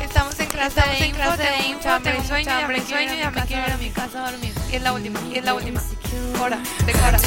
Estamos en clase, Estamos en clase de sueño, ya me sueño, ya me quiero ir mi casa a dormir. Y es la última, y es la última. Hora, de cara.